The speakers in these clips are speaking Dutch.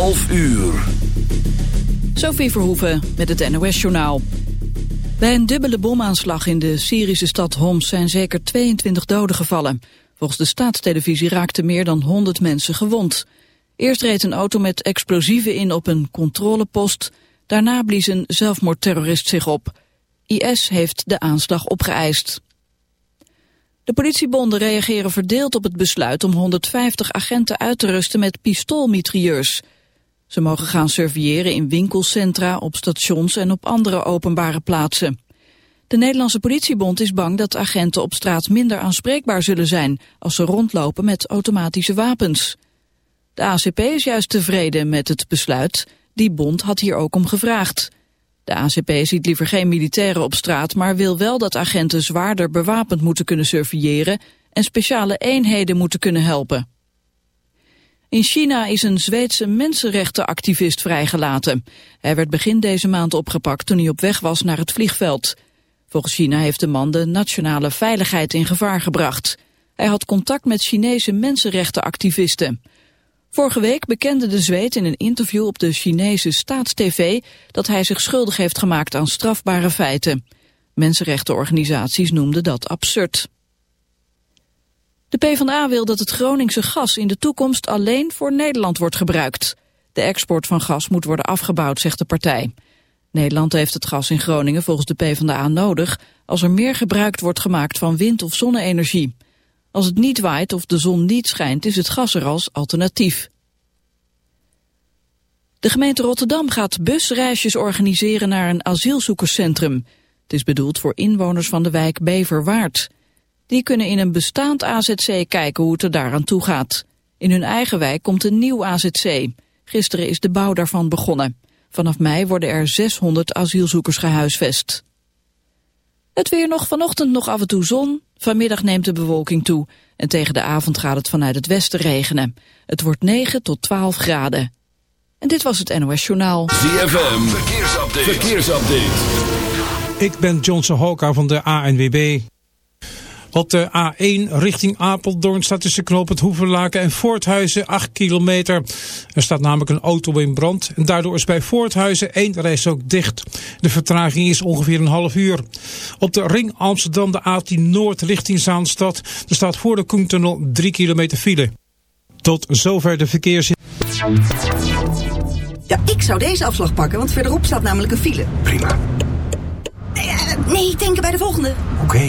11 uur. Sophie Verhoeven met het NOS-journaal. Bij een dubbele bomaanslag in de Syrische stad Homs zijn zeker 22 doden gevallen. Volgens de staatstelevisie raakten meer dan 100 mensen gewond. Eerst reed een auto met explosieven in op een controlepost. Daarna blies een zelfmoordterrorist zich op. IS heeft de aanslag opgeëist. De politiebonden reageren verdeeld op het besluit om 150 agenten uit te rusten met pistoolmitrieurs. Ze mogen gaan surveilleren in winkelcentra, op stations en op andere openbare plaatsen. De Nederlandse politiebond is bang dat agenten op straat minder aanspreekbaar zullen zijn als ze rondlopen met automatische wapens. De ACP is juist tevreden met het besluit. Die bond had hier ook om gevraagd. De ACP ziet liever geen militairen op straat, maar wil wel dat agenten zwaarder bewapend moeten kunnen surveilleren en speciale eenheden moeten kunnen helpen. In China is een Zweedse mensenrechtenactivist vrijgelaten. Hij werd begin deze maand opgepakt toen hij op weg was naar het vliegveld. Volgens China heeft de man de nationale veiligheid in gevaar gebracht. Hij had contact met Chinese mensenrechtenactivisten. Vorige week bekende de Zweed in een interview op de Chinese staatstv dat hij zich schuldig heeft gemaakt aan strafbare feiten. Mensenrechtenorganisaties noemden dat absurd. De PvdA wil dat het Groningse gas in de toekomst alleen voor Nederland wordt gebruikt. De export van gas moet worden afgebouwd, zegt de partij. Nederland heeft het gas in Groningen volgens de PvdA nodig als er meer gebruikt wordt gemaakt van wind- of zonne-energie. Als het niet waait of de zon niet schijnt is het gas er als alternatief. De gemeente Rotterdam gaat busreisjes organiseren naar een asielzoekerscentrum. Het is bedoeld voor inwoners van de wijk Beverwaard. Die kunnen in een bestaand AZC kijken hoe het er daaraan toe gaat. In hun eigen wijk komt een nieuw AZC. Gisteren is de bouw daarvan begonnen. Vanaf mei worden er 600 asielzoekers gehuisvest. Het weer nog vanochtend nog af en toe zon. Vanmiddag neemt de bewolking toe. En tegen de avond gaat het vanuit het westen regenen. Het wordt 9 tot 12 graden. En dit was het NOS Journaal. ZFM, verkeersupdate. verkeersupdate. Ik ben Johnson Hoka van de ANWB. Op de A1 richting Apeldoorn staat tussen knooppunt Hoevenlaken en Voorthuizen 8 kilometer. Er staat namelijk een auto in brand en daardoor is bij Voorthuizen één reis ook dicht. De vertraging is ongeveer een half uur. Op de ring Amsterdam de A10 Noord richting Zaanstad. Er staat voor de Koentunnel 3 kilometer file. Tot zover de verkeers... Ja, ik zou deze afslag pakken, want verderop staat namelijk een file. Prima. Nee, eh, nee denken bij de volgende. Oké.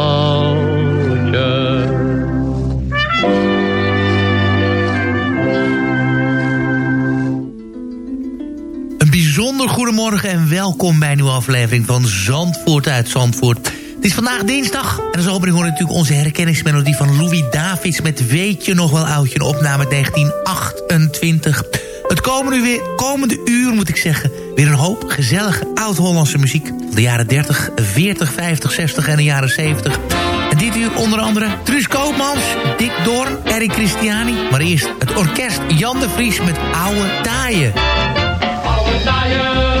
Goedemorgen en welkom bij een nieuwe aflevering van Zandvoort uit Zandvoort. Het is vandaag dinsdag en als opening hoor natuurlijk onze herkenningsmelodie van Louis Davids... met Weet je nog wel oudje, een opname 1928. Het komende, weer, komende uur moet ik zeggen, weer een hoop gezellige oud-Hollandse muziek. Van de jaren 30, 40, 50, 60 en de jaren 70... En dit uur onder andere Truus Koopmans, Dick Doorn, Eric Christiani. Maar eerst het orkest Jan de Vries met Oude Taaien. Oude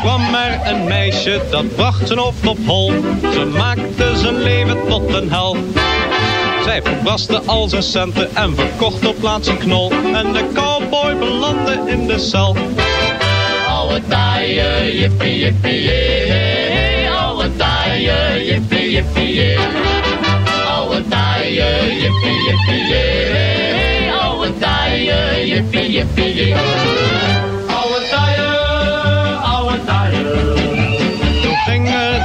Kwam er een meisje, dat bracht zijn hoofd op hol. Ze maakte zijn leven tot een hel. Zij verbraste al zijn centen en verkocht op plaats een knol. En de cowboy belandde in de cel. Oude taaie, jippie, jippie, jee. Oude taaie, jippie, jippie, jee. Oude taaie, jippie, jippie, jee. Oude taaie, jippie, jippie, jee.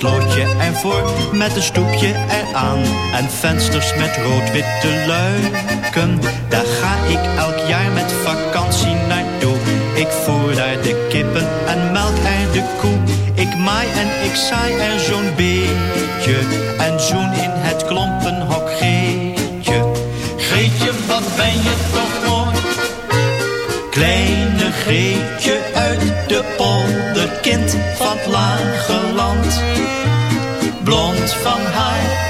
Slootje ervoor met een stoepje eraan en vensters met rood-witte luiken. Daar ga ik elk jaar met vakantie naartoe. Ik voer daar de kippen en melk er de koe. Ik maai en ik saai er zo'n beetje en zoen in het klompenhok Geetje. Geetje, wat ben je toch mooi? Kleine Greetje uit de polder, kind van het lage land. Blond van haar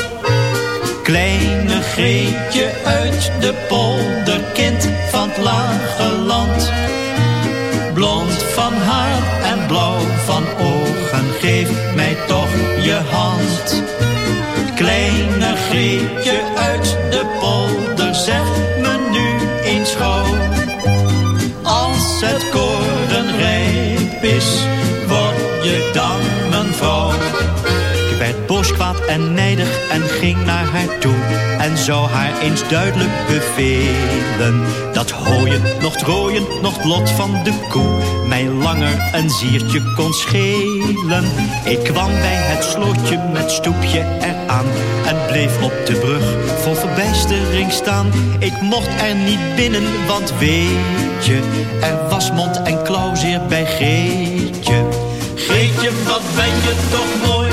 Kleine Greetje uit de polder, kind van het lage land. Blond van haar en blauw van ogen, geef mij toch je hand. Kleine Greetje uit de polder, en nijdig en ging naar haar toe. En zou haar eens duidelijk bevelen. Dat hooien, nog rooien, nog lot van de koe. Mij langer een ziertje kon schelen. Ik kwam bij het slootje met stoepje eraan. En bleef op de brug vol verbijstering staan. Ik mocht er niet binnen, want weet je. Er was mond en klauwzeer bij Greetje. Greetje, wat ben je toch mooi.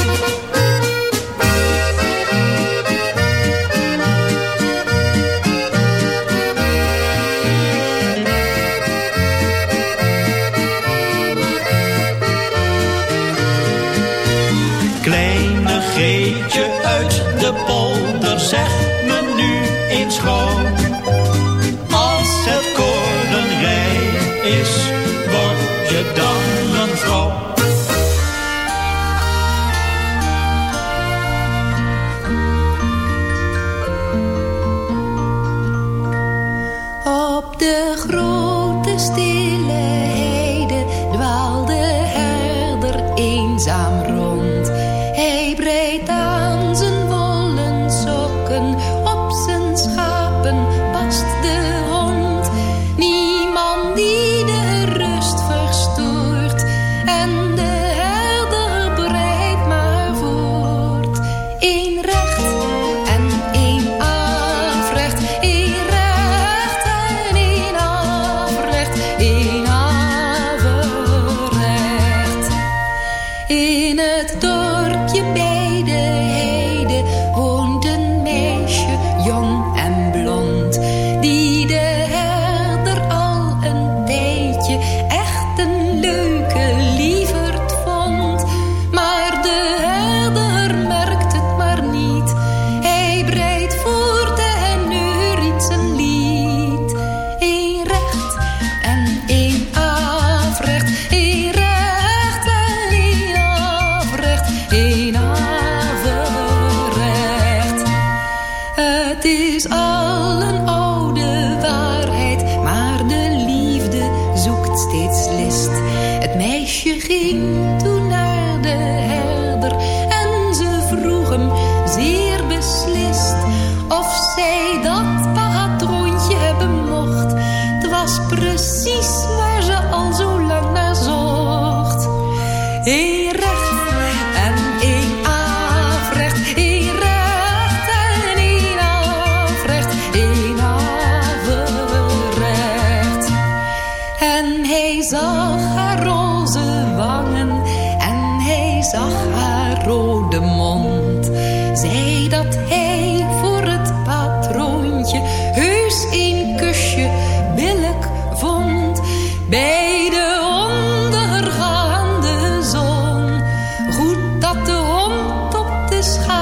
schaam.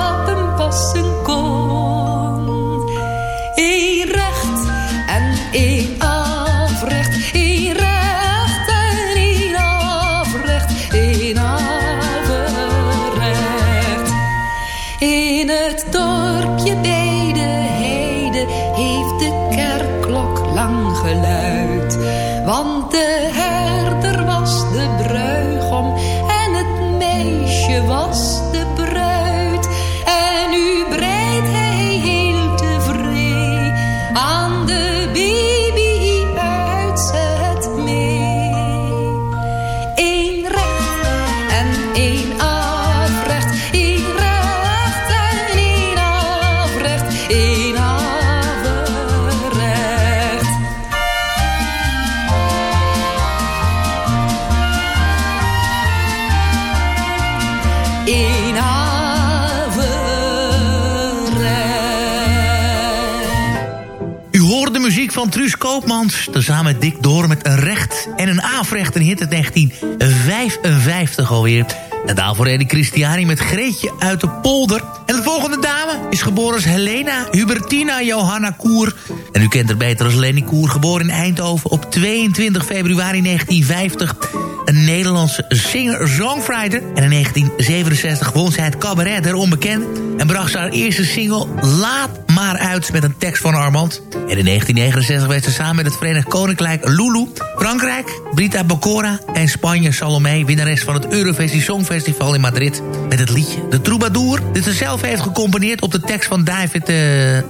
Tezamen met Dick Door met een recht en een afrecht. Een hit uit 1955 alweer. En daarvoor Eddie Christiani met Greetje uit de polder. En de volgende dame is geboren als Helena Hubertina Johanna Koer. En u kent haar beter als Lenny Koer. Geboren in Eindhoven op 22 februari 1950. Een Nederlandse singer-songwriter. En in 1967 won zij het cabaret der onbekend. En bracht ze haar eerste single Laat maar uit met een tekst van Armand. En in 1969 werd ze samen met het Verenigd Koninkrijk Lulu, Frankrijk, Brita Bocora en Spanje Salome, winnares van het Eurovisie Songfestival in Madrid. Met het liedje De Troubadour, dit ze zelf heeft gecomponeerd op de tekst van David uh,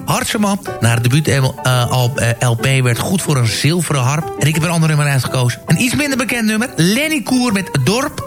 Hartseman. Na het debuut LP werd goed voor een zilveren harp. En ik heb een ander nummer uitgekozen. Een iets minder bekend nummer, Lenny Koer met Dorp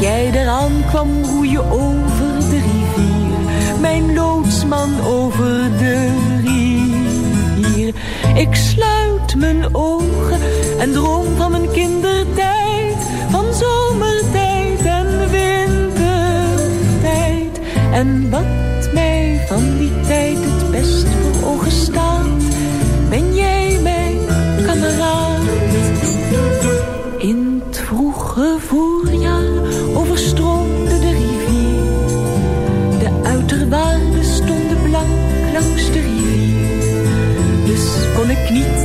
jij eraan kwam roeien over de rivier. Mijn loodsman over de rivier. Ik sluit mijn ogen en droom van mijn kindertijd. Van zomertijd en wintertijd. En wat mij van die tijd het best voor ogen staat. Ben jij mijn kameraad? In het vroege voorjaar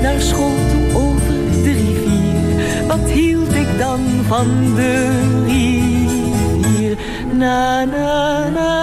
naar school toe over de rivier. Wat hield ik dan van de rivier? Na na na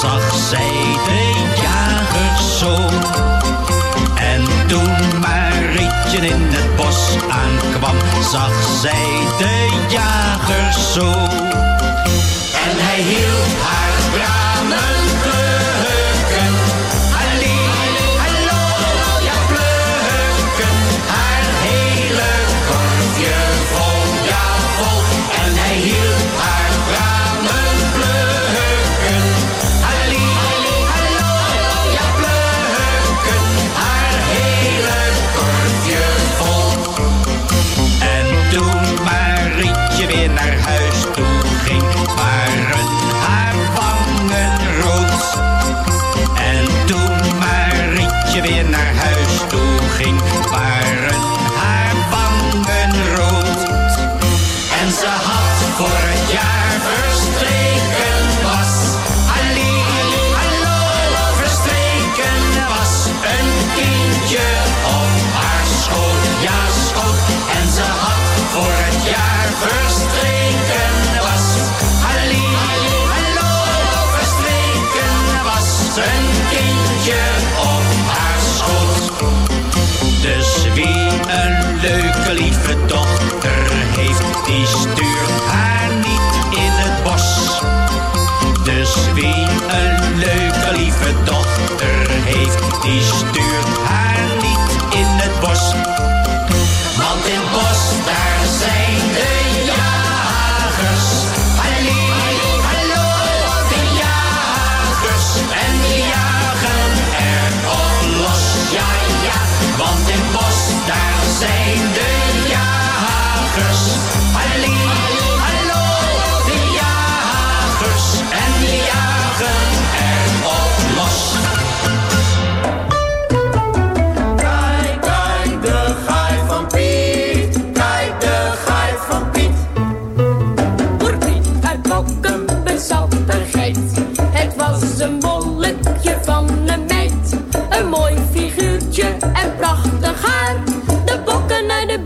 zag zij de jagers zo. En toen Marietje in het bos aankwam, zag zij de jagers zo. En hij hield haar tranen.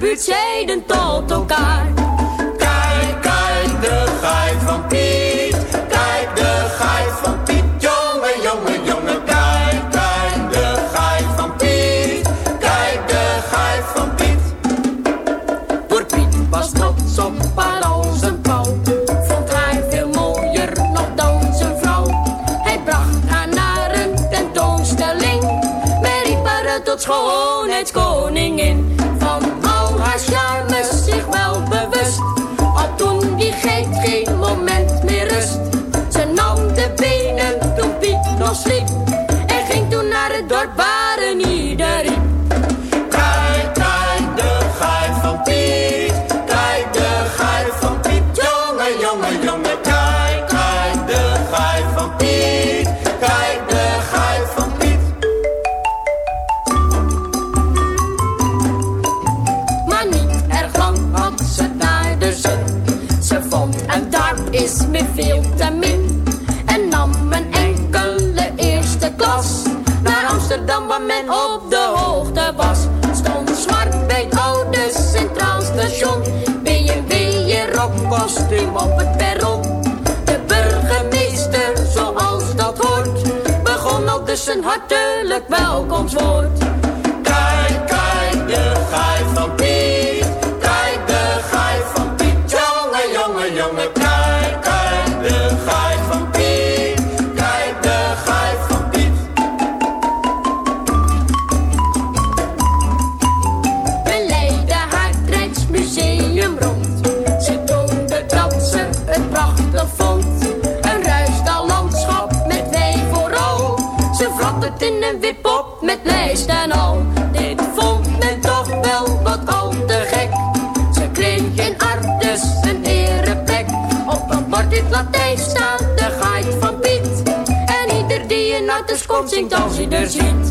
buurt zeden tot elkaar. is een hartelijk welkomstwoord. en al. Dit vond men toch wel wat al te gek. Ze kreeg in Artes een ereplek. Op een bord in Latijn staat de geit van Piet. En ieder die je naar de komt zingt als hij er ziet.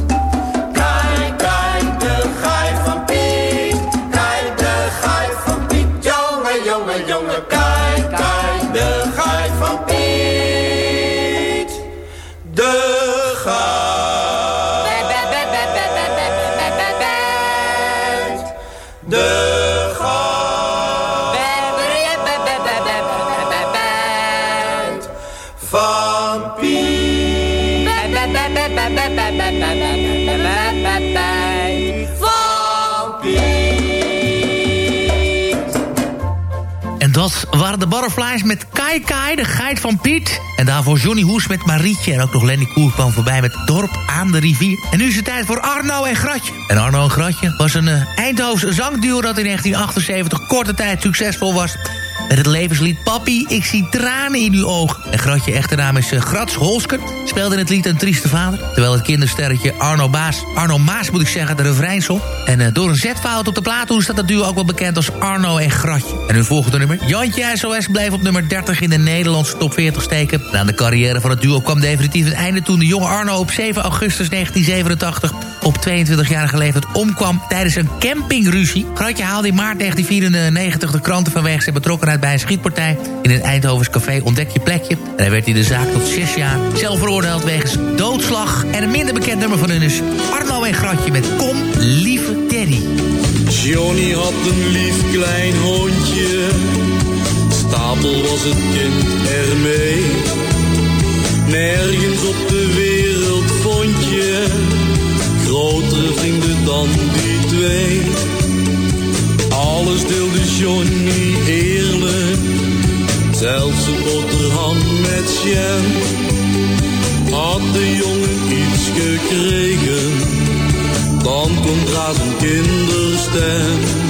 De geit van Piet. En daarvoor Johnny Hoes met Marietje. En ook nog Lenny Koer kwam voorbij met Dorp aan de rivier. En nu is het tijd voor Arno en Gratje. En Arno en Gratje was een uh, Eindhovense dat in 1978 korte tijd succesvol was... Het levenslied Papi, ik zie tranen in uw oog. En Gratje echte naam is uh, Grats Holsker. Speelde in het lied Een Trieste Vader. Terwijl het kindersterretje Arno Baas, Arno Maas moet ik zeggen, de refrein zong. En uh, door een zetfout op de plaathoes staat het duo ook wel bekend als Arno en Gratje. En hun volgende nummer, Jantje SOS, bleef op nummer 30 in de Nederlandse top 40 steken. En aan de carrière van het duo kwam definitief een einde toen de jonge Arno op 7 augustus 1987 op 22-jarige leeftijd omkwam tijdens een campingruzie. Gratje haalde in maart 1994 de kranten vanwege zijn betrokkenheid bij schietpartij in een Eindhovens café Ontdek je plekje. En hij werd in de zaak tot zes jaar zelf veroordeeld wegens doodslag. En een minder bekend nummer van hun is Arno en Gratje met Kom, lieve Teddy. Johnny had een lief klein hondje. Stapel was het kind ermee. Nergens op de wereld vond je grotere vrienden dan die twee. Alles deelde Johnny eerlijk, zelfs een boterham met jam. Had de jongen iets gekregen, dan komt daar zijn kinderstem.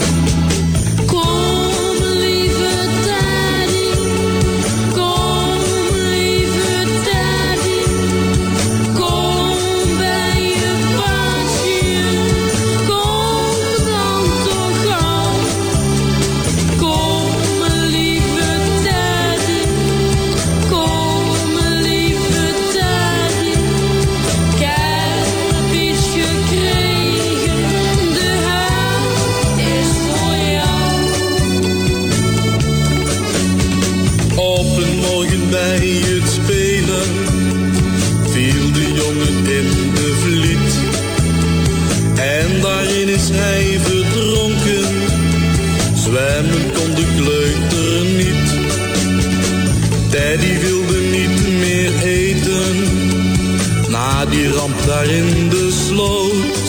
Na die ramp daar in de sloot.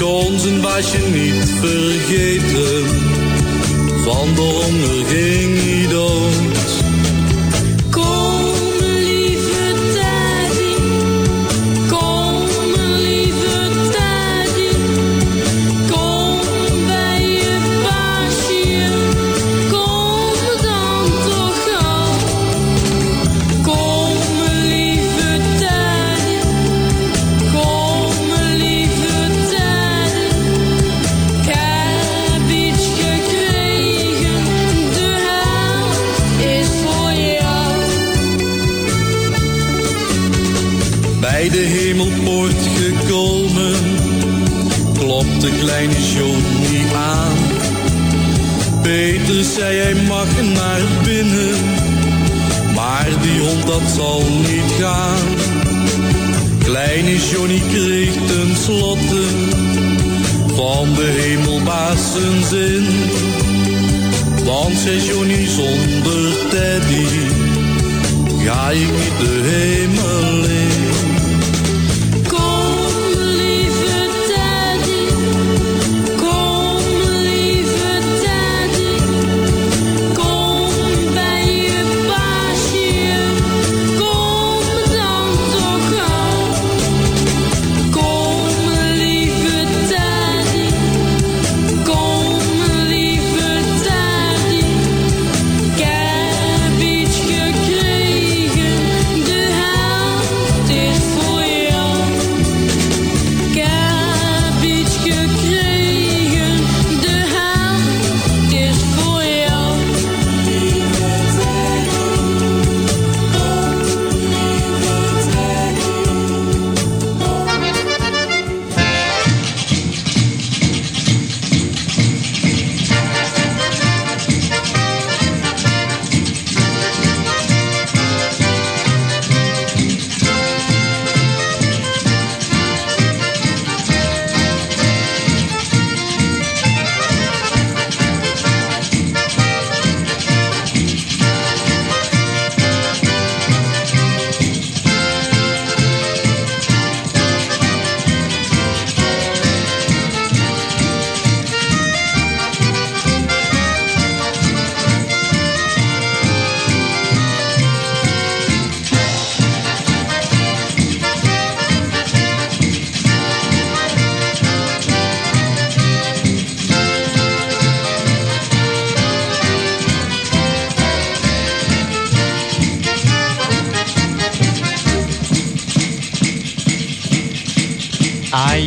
Kon zijn baasje niet vergeten, van de honger ging hij dood. Hemelpoort gekomen, klopte kleine Johnny aan. Peter zei hij mag naar binnen, maar die hond dat zal niet gaan. Kleine Johnny kreeg ten slotte van de hemelbaas zijn zin. Want zei Johnny zonder Teddy, ga ik niet de hemel in.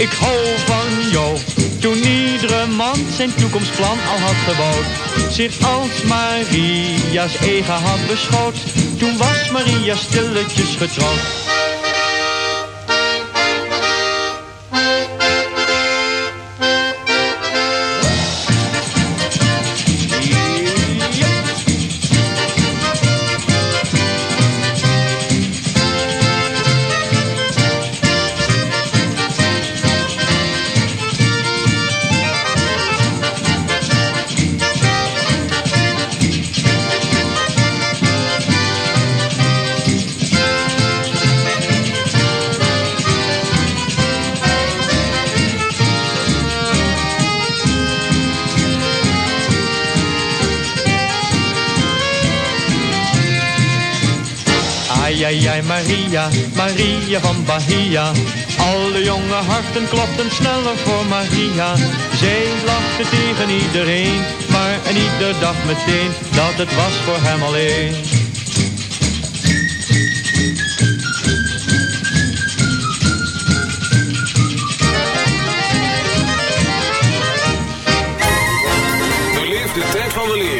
ik hou van jou. Toen iedere man zijn toekomstplan al had gebouwd, zich als Maria's eigen had beschouwd. Toen was Maria stilletjes getrouwd. Maria, Maria van Bahia. Alle jonge harten klopten sneller voor Maria. Zij lachte tegen iedereen, maar en ieder dacht meteen dat het was voor hem alleen. Beleef de tijd van weleer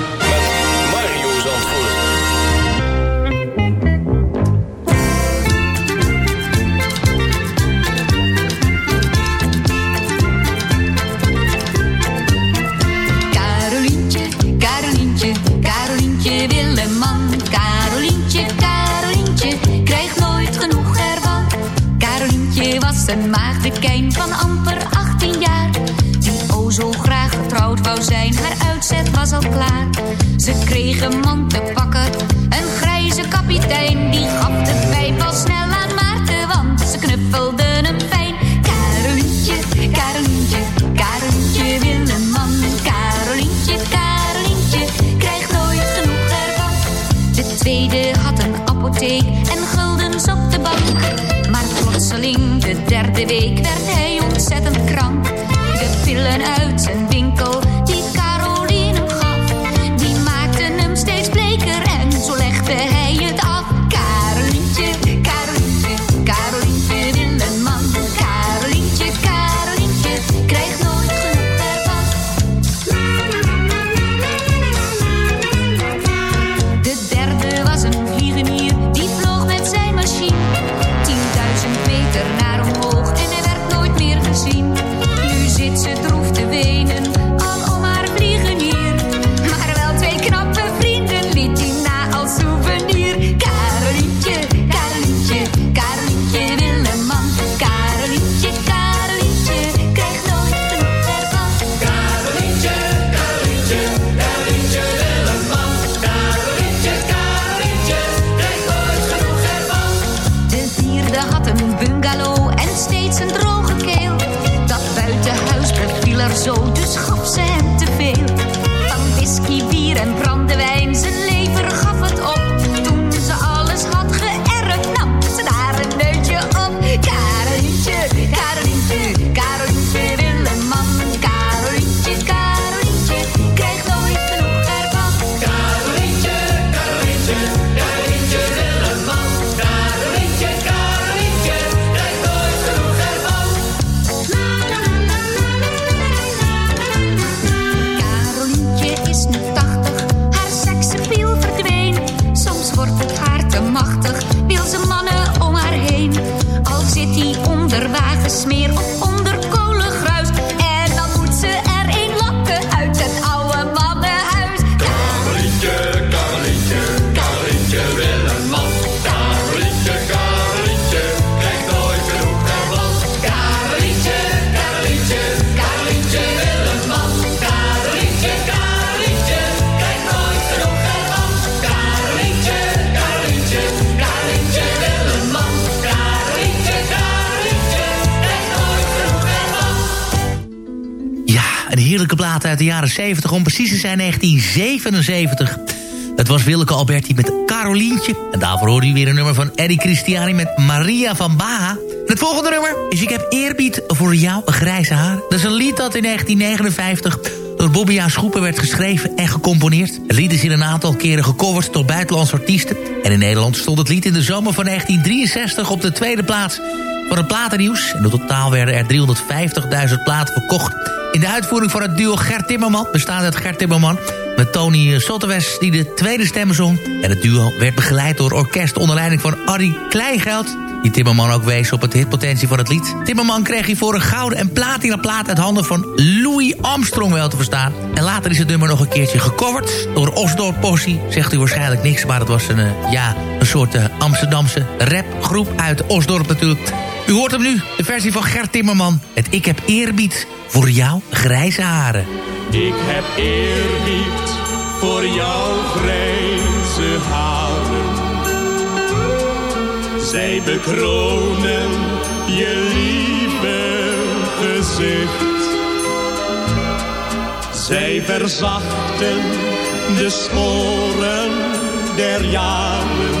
een maagdekijn van amper 18 jaar. Die o zo graag getrouwd wou zijn, haar uitzet was al klaar. Ze kreeg een man te pakken, een grijze kapitein. Die gaf de pijp al snel aan Maarten, want ze knuffelden hem fijn. De derde week, werd hij ontzettend krank. De pillen uit zijn heerlijke plaat uit de jaren 70, om precies te zijn 1977. Het was Willeke Alberti met Carolientje. En daarvoor hoorde u weer een nummer van Eddie Christiani met Maria van Baha. Het volgende nummer is Ik heb eerbied voor jou, grijze haar. Dat is een lied dat in 1959 door Bobby A. Schoepen werd geschreven en gecomponeerd. Het lied is in een aantal keren gecoverd door buitenlandse artiesten. En in Nederland stond het lied in de zomer van 1963 op de tweede plaats van het platennieuws. En in totaal werden er 350.000 platen verkocht. In de uitvoering van het duo Gert Timmerman, bestaande uit Gert Timmerman... met Tony Sottewes die de tweede stem zong. En het duo werd begeleid door orkest onder leiding van Arie Kleingeld... die Timmerman ook wees op het hitpotentie van het lied. Timmerman kreeg hiervoor een gouden en platina plaat uit handen van Louis Armstrong wel te verstaan. En later is het nummer nog een keertje gecoverd door Osdorp Possie. Zegt u waarschijnlijk niks, maar het was een, eh, ja, een soort eh, Amsterdamse rapgroep uit Osdorp natuurlijk... U hoort hem nu, de versie van Gert Timmerman. Het Ik heb eerbied voor jou, grijze haren. Ik heb eerbied voor jouw grijze haren. Zij bekronen je lieve gezicht. Zij verzachten de sporen der jaren.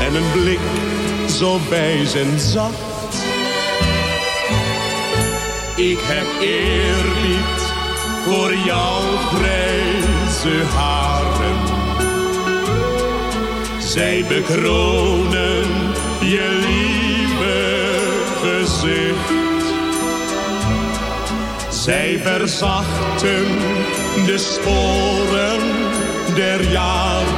en een blik zo wijs en zacht ik heb eerbied voor jouw grijze haren. Zij bekronen je lieve gezicht. Zij verzachten de sporen der jaren.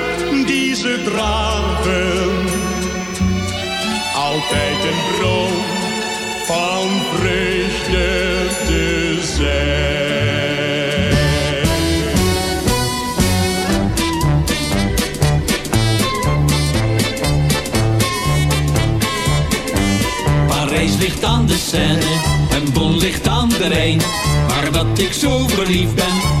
ze. Altijd een bron van vreugde te zijn. Parijs ligt aan de Seine en Bonn ligt aan de Rijn. Maar dat ik zo verliefd ben,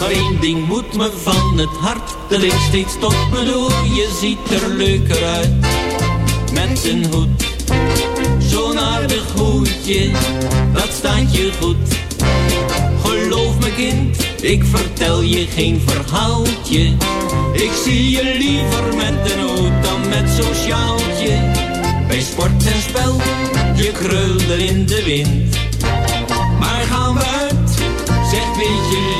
Maar één ding moet me van het hart, dat ik steeds tot me. Je ziet er leuker uit, met een hoed. Zo'n aardig hoedje, dat staat je goed. Geloof me kind, ik vertel je geen verhaaltje. Ik zie je liever met een hoed dan met zo'n sjaaltje. Bij sport en spel, je krulde in de wind. Maar gaan we uit, zeg weet je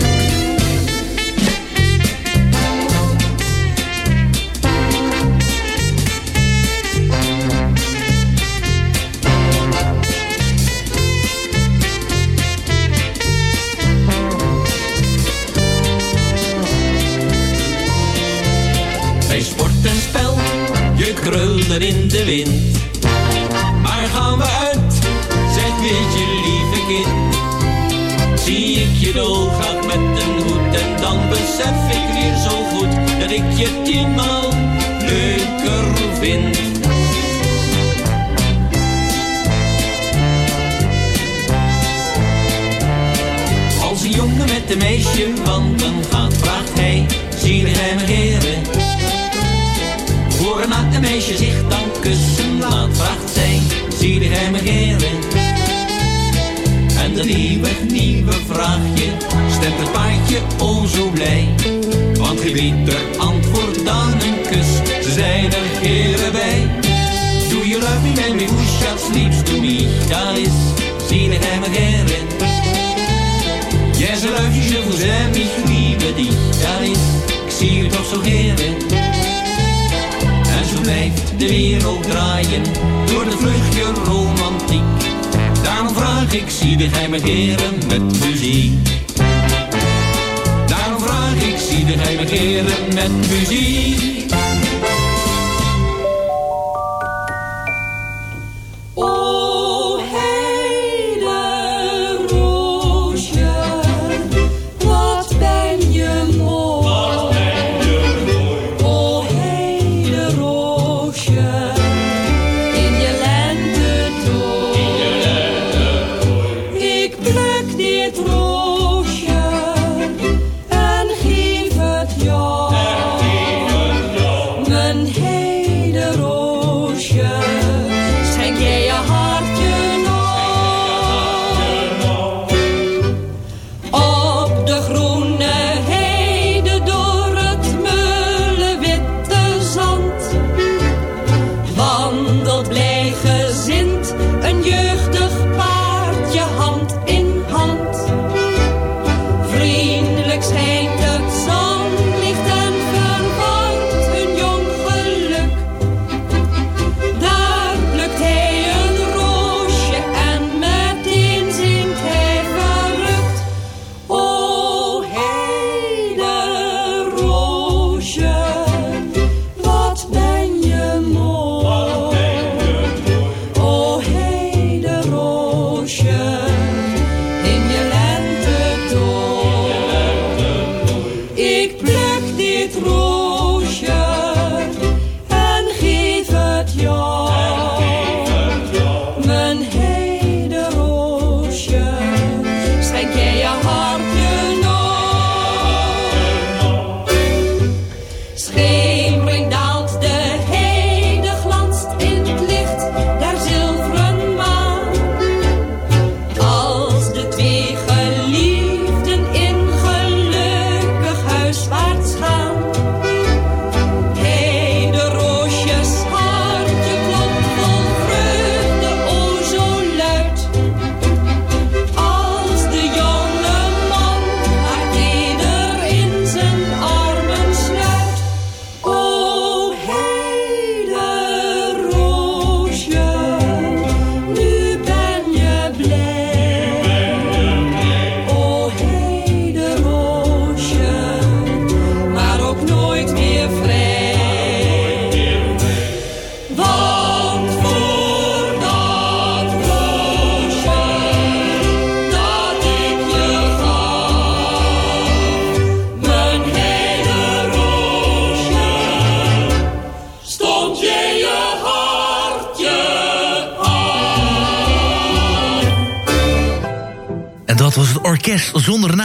Wind. Maar gaan we uit, zeg weet je lieve kind. Zie ik je dolgraag met een hoed en dan besef ik weer zo goed dat ik je tienmaal paardje o zo blij. Want geen beter antwoord dan een kus, ze zijn er heren bij. Do you love me, who shall sleeps to me? Dat is, zie me heren? Yes, I love you, je vous aime, ich liebe dich. Dat is, ik zie je toch zo heren. En zo blijft de wereld draaien door de vluchtje romantiek. Daarom vraag ik, zie de geheime heren met muziek. Heren met muziek.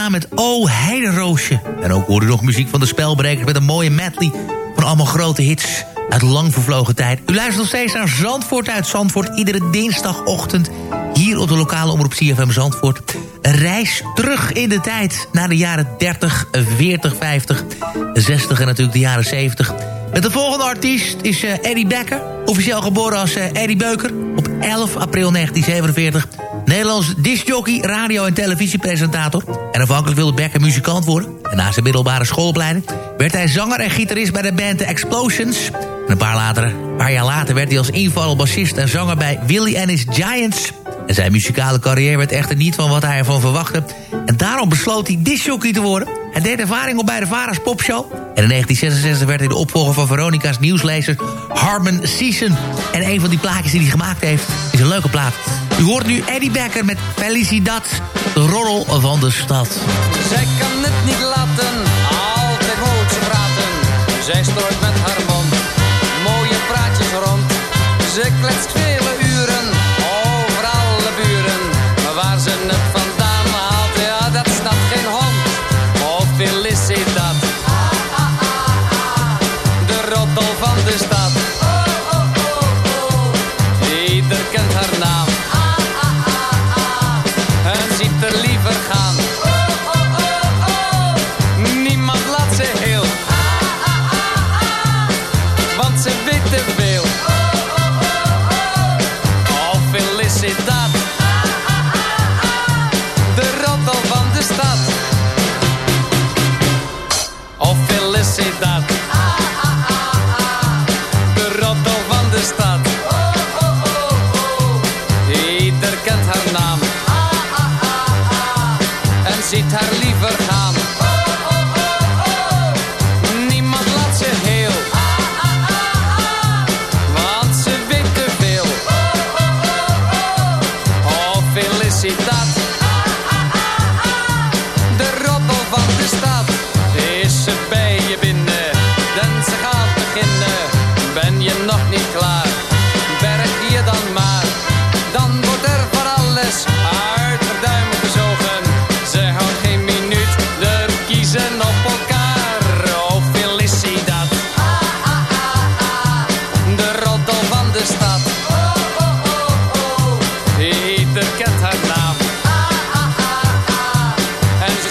Met O Heideroosje. En ook hoorde nog muziek van de spelbrekers met een mooie medley... van allemaal grote hits uit lang vervlogen tijd. U luistert nog steeds naar Zandvoort uit Zandvoort... iedere dinsdagochtend hier op de lokale omroep CFM Zandvoort. Een reis terug in de tijd naar de jaren 30, 40, 50, 60 en natuurlijk de jaren 70... Met de volgende artiest is uh, Eddie Becker. Officieel geboren als uh, Eddie Beuker op 11 april 1947. Nederlands discjockey, radio- en televisiepresentator. En afhankelijk wilde Becker muzikant worden. En na zijn middelbare schoolopleiding werd hij zanger en gitarist bij de band The Explosions. En een paar, later, paar jaar later werd hij als invaller bassist en zanger bij Willie and His Giants. En zijn muzikale carrière werd echter niet van wat hij ervan verwachtte. En daarom besloot hij discjockey te worden. Hij deed ervaring op bij de Vara's Popshow. En in 1966 werd hij de opvolger van Veronica's nieuwslezer Harmon Season. En een van die plaatjes die hij gemaakt heeft is een leuke plaat. U hoort nu Eddie Becker met Felicidad, de roddel van de stad. Zij kan het niet laten, altijd moet ze praten. Zij strooit met haar mond mooie praatjes rond. Ze kletst vele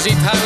ziet haar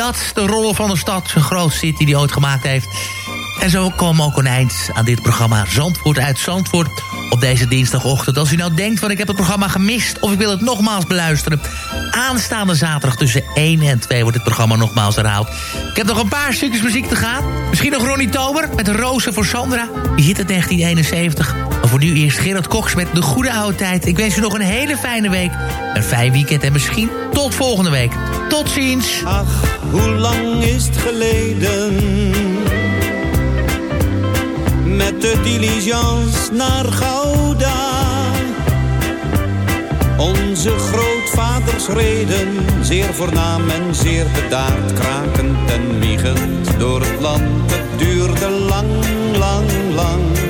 Felicidad, de rol van de stad. Een groot city die ooit gemaakt heeft. En zo kwam ook een eind aan dit programma Zandvoort uit Zandvoort op deze dinsdagochtend. Als u nou denkt van ik heb het programma gemist of ik wil het nogmaals beluisteren. Aanstaande zaterdag tussen 1 en 2 wordt het programma nogmaals herhaald. Ik heb nog een paar stukjes muziek te gaan. Misschien nog Ronnie Tober met Rozen voor Sandra. Die hit het 1971. Voor nu eerst Gerard Koks met De Goede Oude. Ik wens u nog een hele fijne week. Een fijn weekend en misschien tot volgende week. Tot ziens. Ach, hoe lang is het geleden? Met de diligence naar Gouda. Onze grootvaders reden, zeer voornaam en zeer bedaard, krakend en wiegend door het land. Het duurde lang, lang, lang.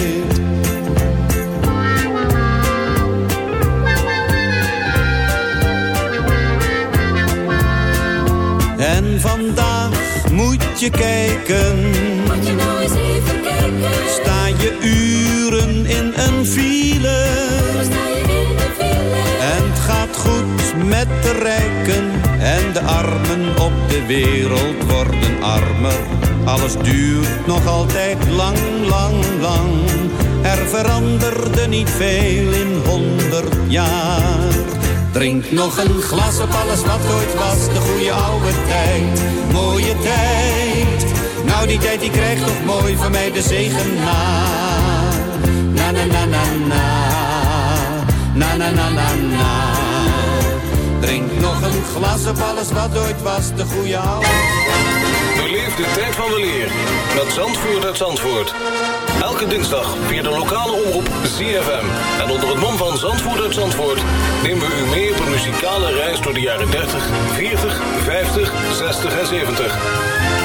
Je kijken. Moet je nou eens even kijken. Sta je uren in een file. Sta je in de file. En het gaat goed met de rijken. En de armen op de wereld worden armer. Alles duurt nog altijd lang, lang, lang. Er veranderde niet veel in honderd jaar. Drink nog een glas op alles wat ooit was, de goede oude tijd. Mooie tijd, nou die tijd die krijgt toch mooi van mij de zegen na. Na na na na na, na na na na na. Drink nog een glas op alles wat ooit was, de goede oude Beleef de tijd van weleer met Zandvoort uit Zandvoort. Elke dinsdag via de lokale omroep ZFM. En onder het mom van Zandvoort uit Zandvoort... nemen we u mee op een muzikale reis door de jaren 30, 40, 50, 60 en 70.